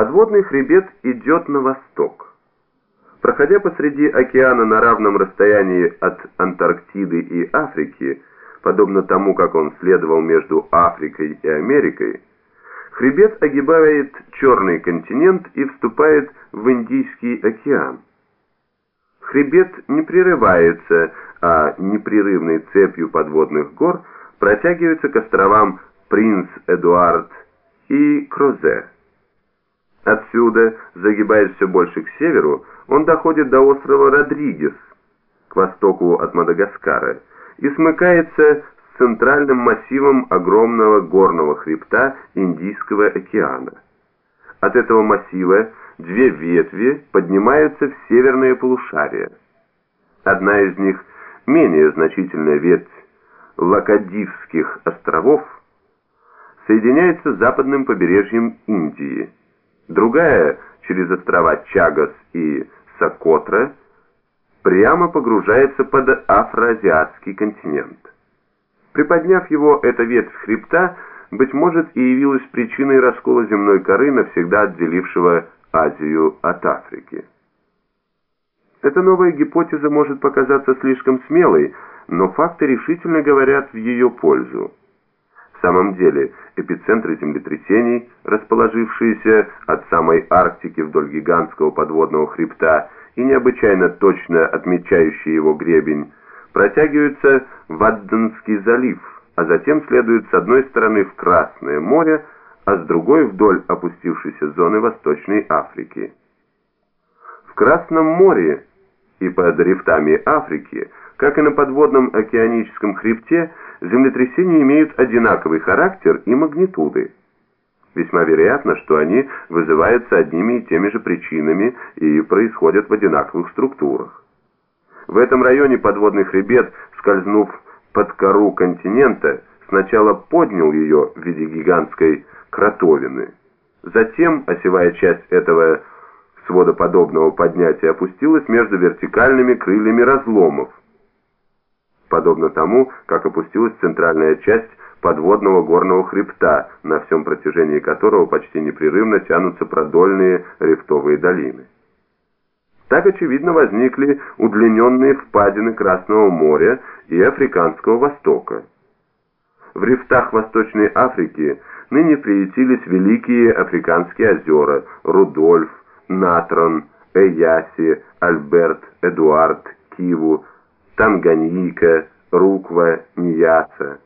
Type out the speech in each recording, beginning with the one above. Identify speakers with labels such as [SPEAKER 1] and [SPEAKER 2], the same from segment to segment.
[SPEAKER 1] Подводный хребет идет на восток. Проходя посреди океана на равном расстоянии от Антарктиды и Африки, подобно тому, как он следовал между Африкой и Америкой, хребет огибает Черный континент и вступает в Индийский океан. Хребет не прерывается, а непрерывной цепью подводных гор протягивается к островам Принц Эдуард и Крозе. Отсюда, загибаясь все больше к северу, он доходит до острова Родригес, к востоку от Мадагаскара, и смыкается с центральным массивом огромного горного хребта Индийского океана. От этого массива две ветви поднимаются в северное полушарие. Одна из них, менее значительная ветвь Лакадивских островов, соединяется с западным побережьем Индии. Другая, через острова Чагас и Сокотра, прямо погружается под афроазиатский континент. Приподняв его, эта ветвь хребта, быть может, и явилась причиной раскола земной коры, навсегда отделившего Азию от Африки. Эта новая гипотеза может показаться слишком смелой, но факты решительно говорят в ее пользу. В самом деле, эпицентры землетрясений, расположившиеся от самой Арктики вдоль гигантского подводного хребта и необычайно точно отмечающие его гребень, протягиваются в Адденский залив, а затем следуют с одной стороны в Красное море, а с другой вдоль опустившейся зоны Восточной Африки. В Красном море и под рифтами Африки, как и на подводном океаническом хребте, землетрясения имеют одинаковый характер и магнитуды. Весьма вероятно, что они вызываются одними и теми же причинами и происходят в одинаковых структурах. В этом районе подводный хребет, скользнув под кору континента, сначала поднял ее в виде гигантской кротовины. Затем осевая часть этого сводоподобного поднятия опустилась между вертикальными крыльями разломов, подобно тому, как опустилась центральная часть подводного горного хребта, на всем протяжении которого почти непрерывно тянутся продольные рифтовые долины. Так, очевидно, возникли удлиненные впадины Красного моря и Африканского Востока. В рифтах Восточной Африки ныне приютились великие африканские озера Рудольф, Натрон, Эяси, Альберт, Эдуард, Киву, Танганьика, Руква, Ньяса.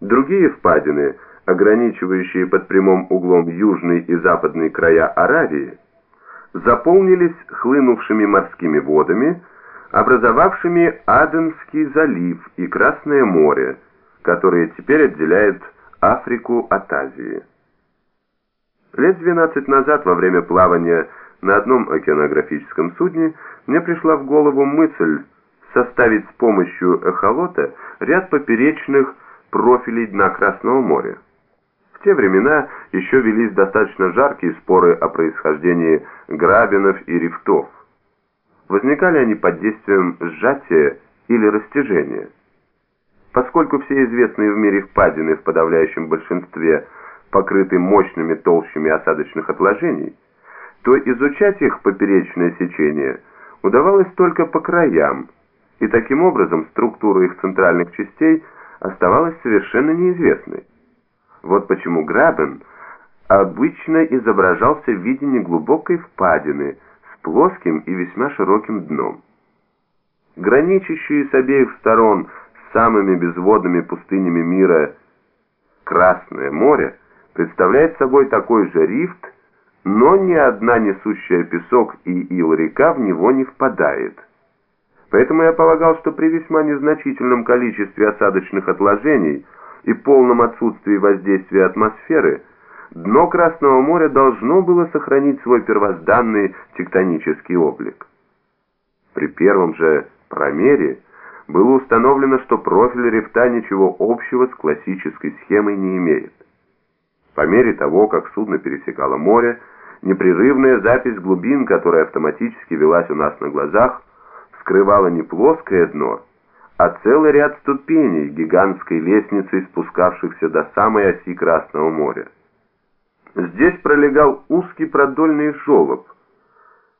[SPEAKER 1] Другие впадины, ограничивающие под прямым углом южный и западный края Аравии, заполнились хлынувшими морскими водами, образовавшими Аденский залив и Красное море, которые теперь отделяют Африку от Азии. Лет 12 назад, во время плавания на одном океанографическом судне, мне пришла в голову мысль составить с помощью эхолота ряд поперечных профилей дна Красного моря. В те времена еще велись достаточно жаркие споры о происхождении грабинов и рифтов. Возникали они под действием сжатия или растяжения. Поскольку все известные в мире впадины в подавляющем большинстве покрыты мощными толщами осадочных отложений, то изучать их поперечное сечение удавалось только по краям, и таким образом структура их центральных частей оставалась совершенно неизвестной. Вот почему Грабен обычно изображался в виде неглубокой впадины с плоским и весьма широким дном. Граничащие с обеих сторон с самыми безводными пустынями мира Красное море представляет собой такой же рифт, но ни одна несущая песок и ил река в него не впадает. Поэтому я полагал, что при весьма незначительном количестве осадочных отложений и полном отсутствии воздействия атмосферы, дно Красного моря должно было сохранить свой первозданный тектонический облик. При первом же промере было установлено, что профиль рифта ничего общего с классической схемой не имеет. По мере того, как судно пересекало море, непрерывная запись глубин, которая автоматически велась у нас на глазах, скрывало не плоское дно, а целый ряд ступеней гигантской лестницы, спускавшихся до самой оси Красного моря. Здесь пролегал узкий продольный желоб,